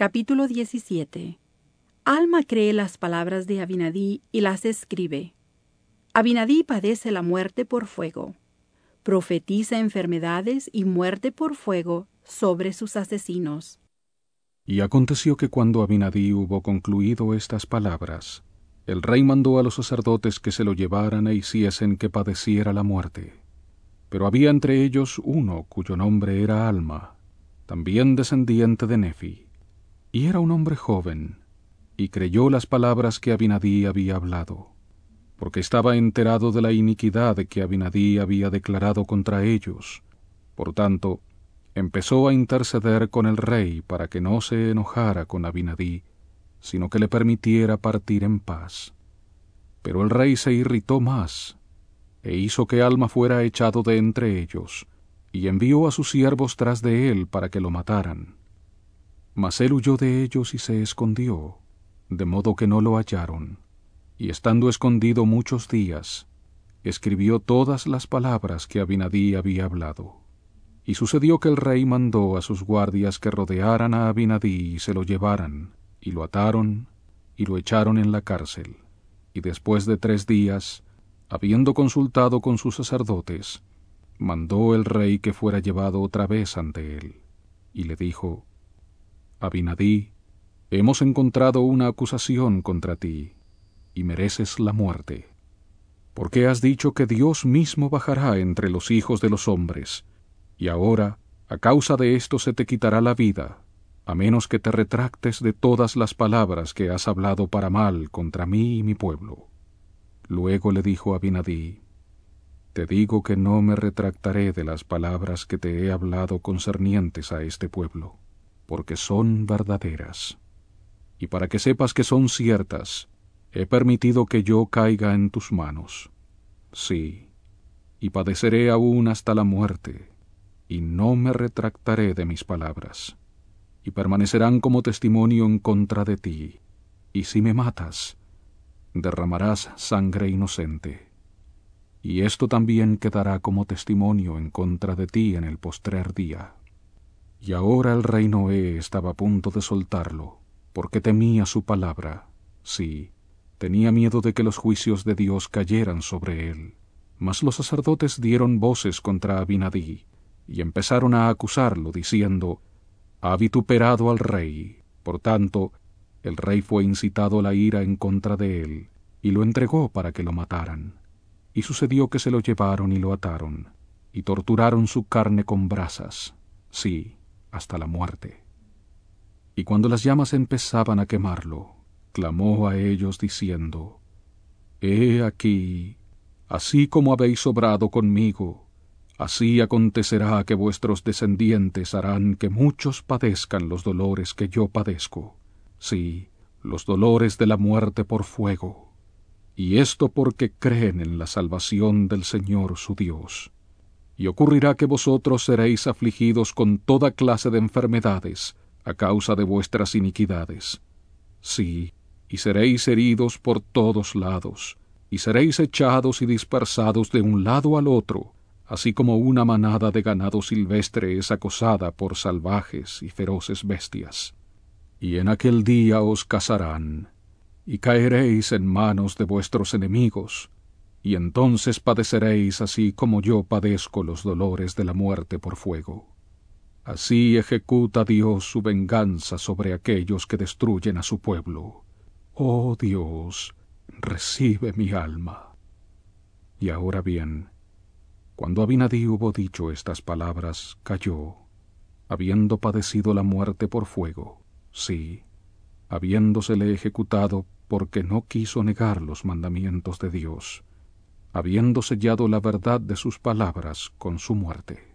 Capítulo 17 Alma cree las palabras de Abinadí y las escribe. Abinadí padece la muerte por fuego. Profetiza enfermedades y muerte por fuego sobre sus asesinos. Y aconteció que cuando Abinadí hubo concluido estas palabras, el rey mandó a los sacerdotes que se lo llevaran e hiciesen que padeciera la muerte. Pero había entre ellos uno cuyo nombre era Alma, también descendiente de Nefi, y era un hombre joven, y creyó las palabras que Abinadí había hablado, porque estaba enterado de la iniquidad que Abinadí había declarado contra ellos. Por tanto, empezó a interceder con el rey para que no se enojara con Abinadí, sino que le permitiera partir en paz. Pero el rey se irritó más, e hizo que Alma fuera echado de entre ellos, y envió a sus siervos tras de él para que lo mataran. Mas él huyó de ellos y se escondió, de modo que no lo hallaron, y estando escondido muchos días, escribió todas las palabras que Abinadí había hablado. Y sucedió que el rey mandó a sus guardias que rodearan a Abinadí y se lo llevaran, y lo ataron, y lo echaron en la cárcel. Y después de tres días, habiendo consultado con sus sacerdotes, mandó el rey que fuera llevado otra vez ante él, y le dijo, Abinadí, Hemos encontrado una acusación contra ti, y mereces la muerte. Porque has dicho que Dios mismo bajará entre los hijos de los hombres, y ahora, a causa de esto se te quitará la vida, a menos que te retractes de todas las palabras que has hablado para mal contra mí y mi pueblo. Luego le dijo a Binadí, Te digo que no me retractaré de las palabras que te he hablado concernientes a este pueblo, porque son verdaderas y para que sepas que son ciertas, he permitido que yo caiga en tus manos. Sí, y padeceré aún hasta la muerte, y no me retractaré de mis palabras, y permanecerán como testimonio en contra de ti, y si me matas, derramarás sangre inocente. Y esto también quedará como testimonio en contra de ti en el postrer día. Y ahora el rey Noé estaba a punto de soltarlo, porque temía su palabra. Sí, tenía miedo de que los juicios de Dios cayeran sobre él. Mas los sacerdotes dieron voces contra Abinadí, y empezaron a acusarlo, diciendo, Ha vituperado al rey. Por tanto, el rey fue incitado a la ira en contra de él, y lo entregó para que lo mataran. Y sucedió que se lo llevaron y lo ataron, y torturaron su carne con brasas, sí, hasta la muerte. Y cuando las llamas empezaban a quemarlo, clamó a ellos diciendo, He aquí, así como habéis obrado conmigo, así acontecerá que vuestros descendientes harán que muchos padezcan los dolores que yo padezco, sí, los dolores de la muerte por fuego, y esto porque creen en la salvación del Señor su Dios. Y ocurrirá que vosotros seréis afligidos con toda clase de enfermedades, a causa de vuestras iniquidades. Sí, y seréis heridos por todos lados, y seréis echados y dispersados de un lado al otro, así como una manada de ganado silvestre es acosada por salvajes y feroces bestias. Y en aquel día os casarán, y caeréis en manos de vuestros enemigos, y entonces padeceréis así como yo padezco los dolores de la muerte por fuego. Así ejecuta Dios su venganza sobre aquellos que destruyen a su pueblo. Oh Dios, recibe mi alma. Y ahora bien, cuando Abinadí hubo dicho estas palabras, cayó, habiendo padecido la muerte por fuego, sí, habiéndosele ejecutado porque no quiso negar los mandamientos de Dios, habiendo sellado la verdad de sus palabras con su muerte.